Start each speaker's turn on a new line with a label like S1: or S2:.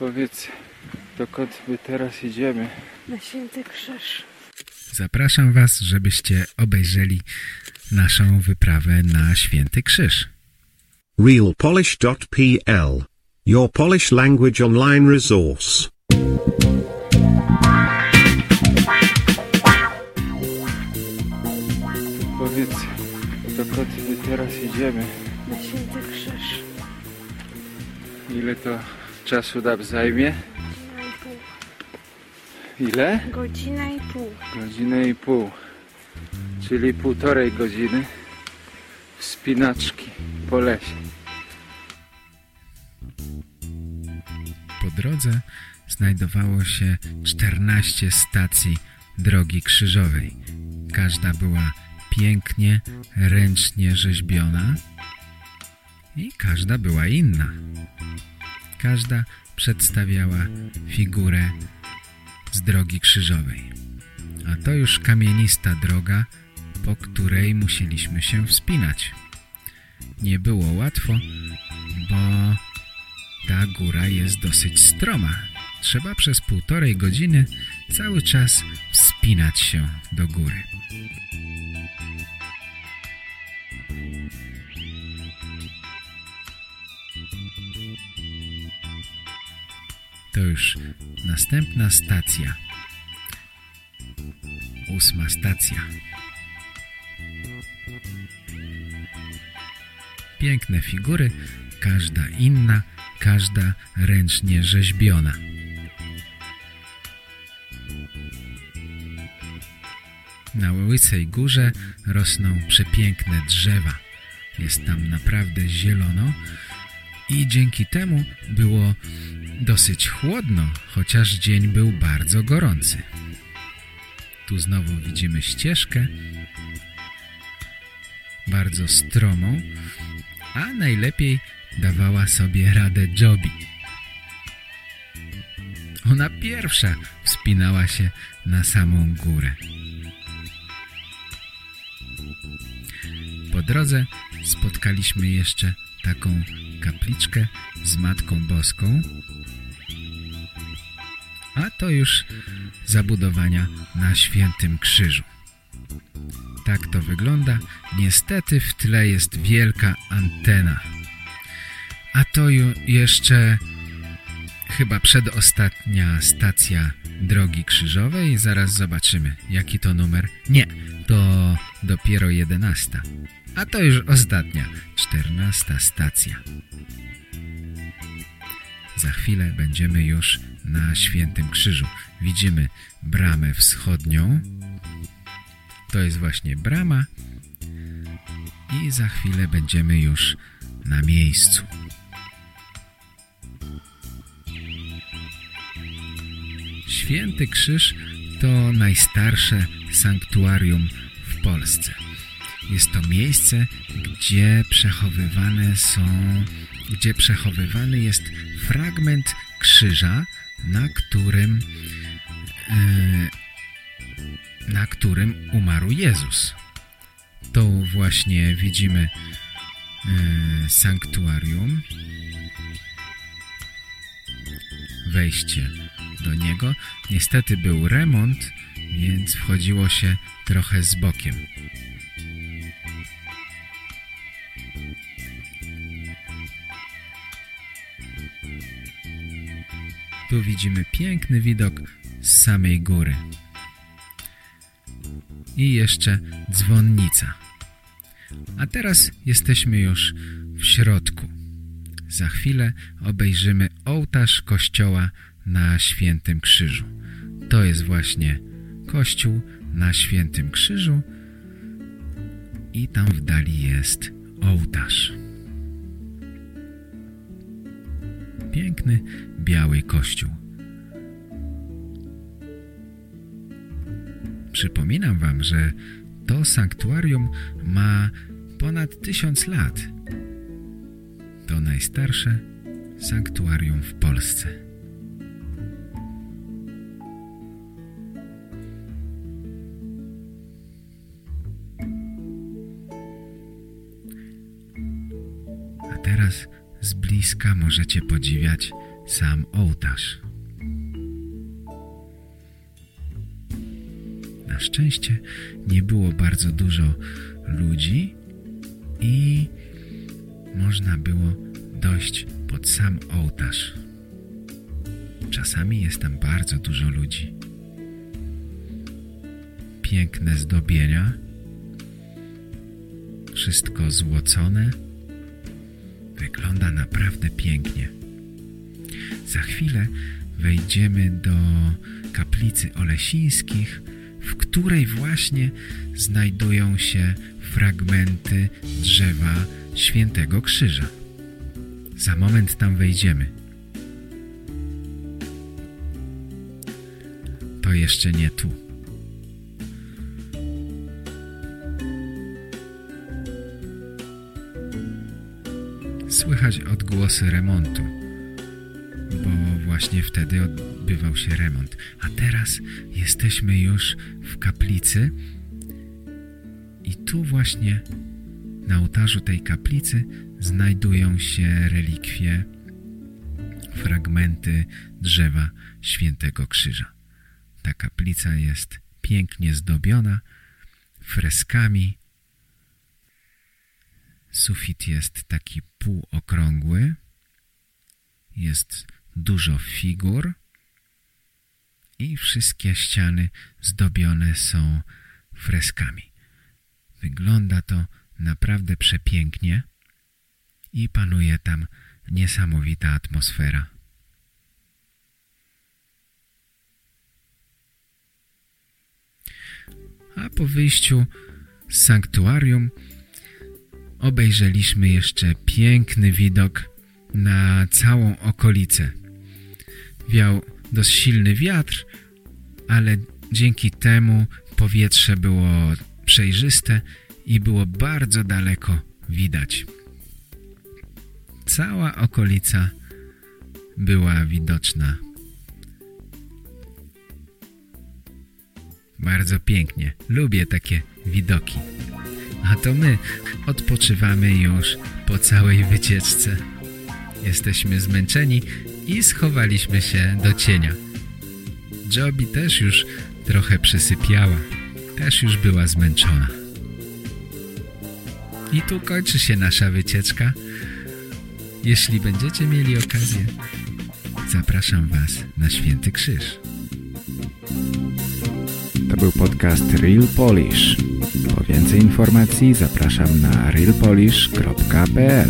S1: Powiedz, dokąd my teraz idziemy?
S2: Na Święty Krzyż.
S3: Zapraszam Was, żebyście obejrzeli naszą wyprawę na Święty Krzyż.
S4: realpolish.pl. Your Polish language online resource.
S1: Powiedz, dokąd my teraz idziemy?
S2: Na Święty Krzyż.
S1: Ile to czasu nam zajmie?
S2: Godzina i pół.
S1: Ile?
S2: Godzina i pół.
S1: Godzinę i pół. Czyli półtorej godziny wspinaczki po lesie.
S3: Po drodze znajdowało się 14 stacji drogi krzyżowej. Każda była pięknie, ręcznie rzeźbiona i każda była inna. Każda przedstawiała figurę z drogi krzyżowej. A to już kamienista droga, po której musieliśmy się wspinać. Nie było łatwo, bo ta góra jest dosyć stroma. Trzeba przez półtorej godziny cały czas wspinać się do góry. To już następna stacja. Ósma stacja. Piękne figury, każda inna, każda ręcznie rzeźbiona. Na Łysej Górze rosną przepiękne drzewa. Jest tam naprawdę zielono i dzięki temu było dosyć chłodno, chociaż dzień był bardzo gorący. Tu znowu widzimy ścieżkę, bardzo stromą, a najlepiej dawała sobie radę Jobi. Ona pierwsza wspinała się na samą górę. Po drodze spotkaliśmy jeszcze taką kapliczkę z Matką Boską, a to już zabudowania na Świętym Krzyżu. Tak to wygląda. Niestety w tle jest wielka antena. A to jeszcze chyba przedostatnia stacja drogi krzyżowej. Zaraz zobaczymy, jaki to numer. Nie, to dopiero jedenasta. A to już ostatnia, czternasta stacja. Za chwilę będziemy już na Świętym Krzyżu. Widzimy bramę wschodnią. To jest właśnie brama. I za chwilę będziemy już na miejscu. Święty Krzyż to najstarsze sanktuarium w Polsce. Jest to miejsce, gdzie przechowywane są, gdzie przechowywany jest fragment krzyża, na którym e, na którym umarł Jezus. To właśnie widzimy e, sanktuarium. Wejście do niego. Niestety był remont, więc wchodziło się trochę z bokiem. Tu widzimy piękny widok z samej góry. I jeszcze dzwonnica. A teraz jesteśmy już w środku. Za chwilę obejrzymy ołtarz kościoła na Świętym Krzyżu. To jest właśnie kościół na Świętym Krzyżu i tam w dali jest ołtarz. Piękny, biały kościół. Przypominam wam, że to sanktuarium ma ponad tysiąc lat. To najstarsze sanktuarium w Polsce. Teraz z bliska możecie podziwiać sam ołtarz. Na szczęście nie było bardzo dużo ludzi i można było dojść pod sam ołtarz. Czasami jest tam bardzo dużo ludzi. Piękne zdobienia, wszystko złocone. Wygląda naprawdę pięknie. Za chwilę wejdziemy do kaplicy Olesińskich, w której właśnie znajdują się fragmenty drzewa Świętego Krzyża. Za moment tam wejdziemy. To jeszcze nie tu. Słychać odgłosy remontu, bo właśnie wtedy odbywał się remont. A teraz jesteśmy już w kaplicy i tu właśnie na ołtarzu tej kaplicy znajdują się relikwie, fragmenty drzewa Świętego Krzyża. Ta kaplica jest pięknie zdobiona freskami. Sufit jest taki półokrągły. Jest dużo figur i wszystkie ściany zdobione są freskami. Wygląda to naprawdę przepięknie i panuje tam niesamowita atmosfera. A po wyjściu z sanktuarium obejrzeliśmy jeszcze piękny widok na całą okolicę. Wiał dość silny wiatr, ale dzięki temu powietrze było przejrzyste i było bardzo daleko widać. Cała okolica była widoczna. Bardzo pięknie. Lubię takie widoki. A to my odpoczywamy już po całej wycieczce. Jesteśmy zmęczeni i schowaliśmy się do cienia. Joby też już trochę przysypiała. Też już była zmęczona. I tu kończy się nasza wycieczka. Jeśli będziecie mieli okazję, zapraszam Was na Święty Krzyż.
S1: To był podcast Real Polish. Po więcej informacji zapraszam na realpolish.pl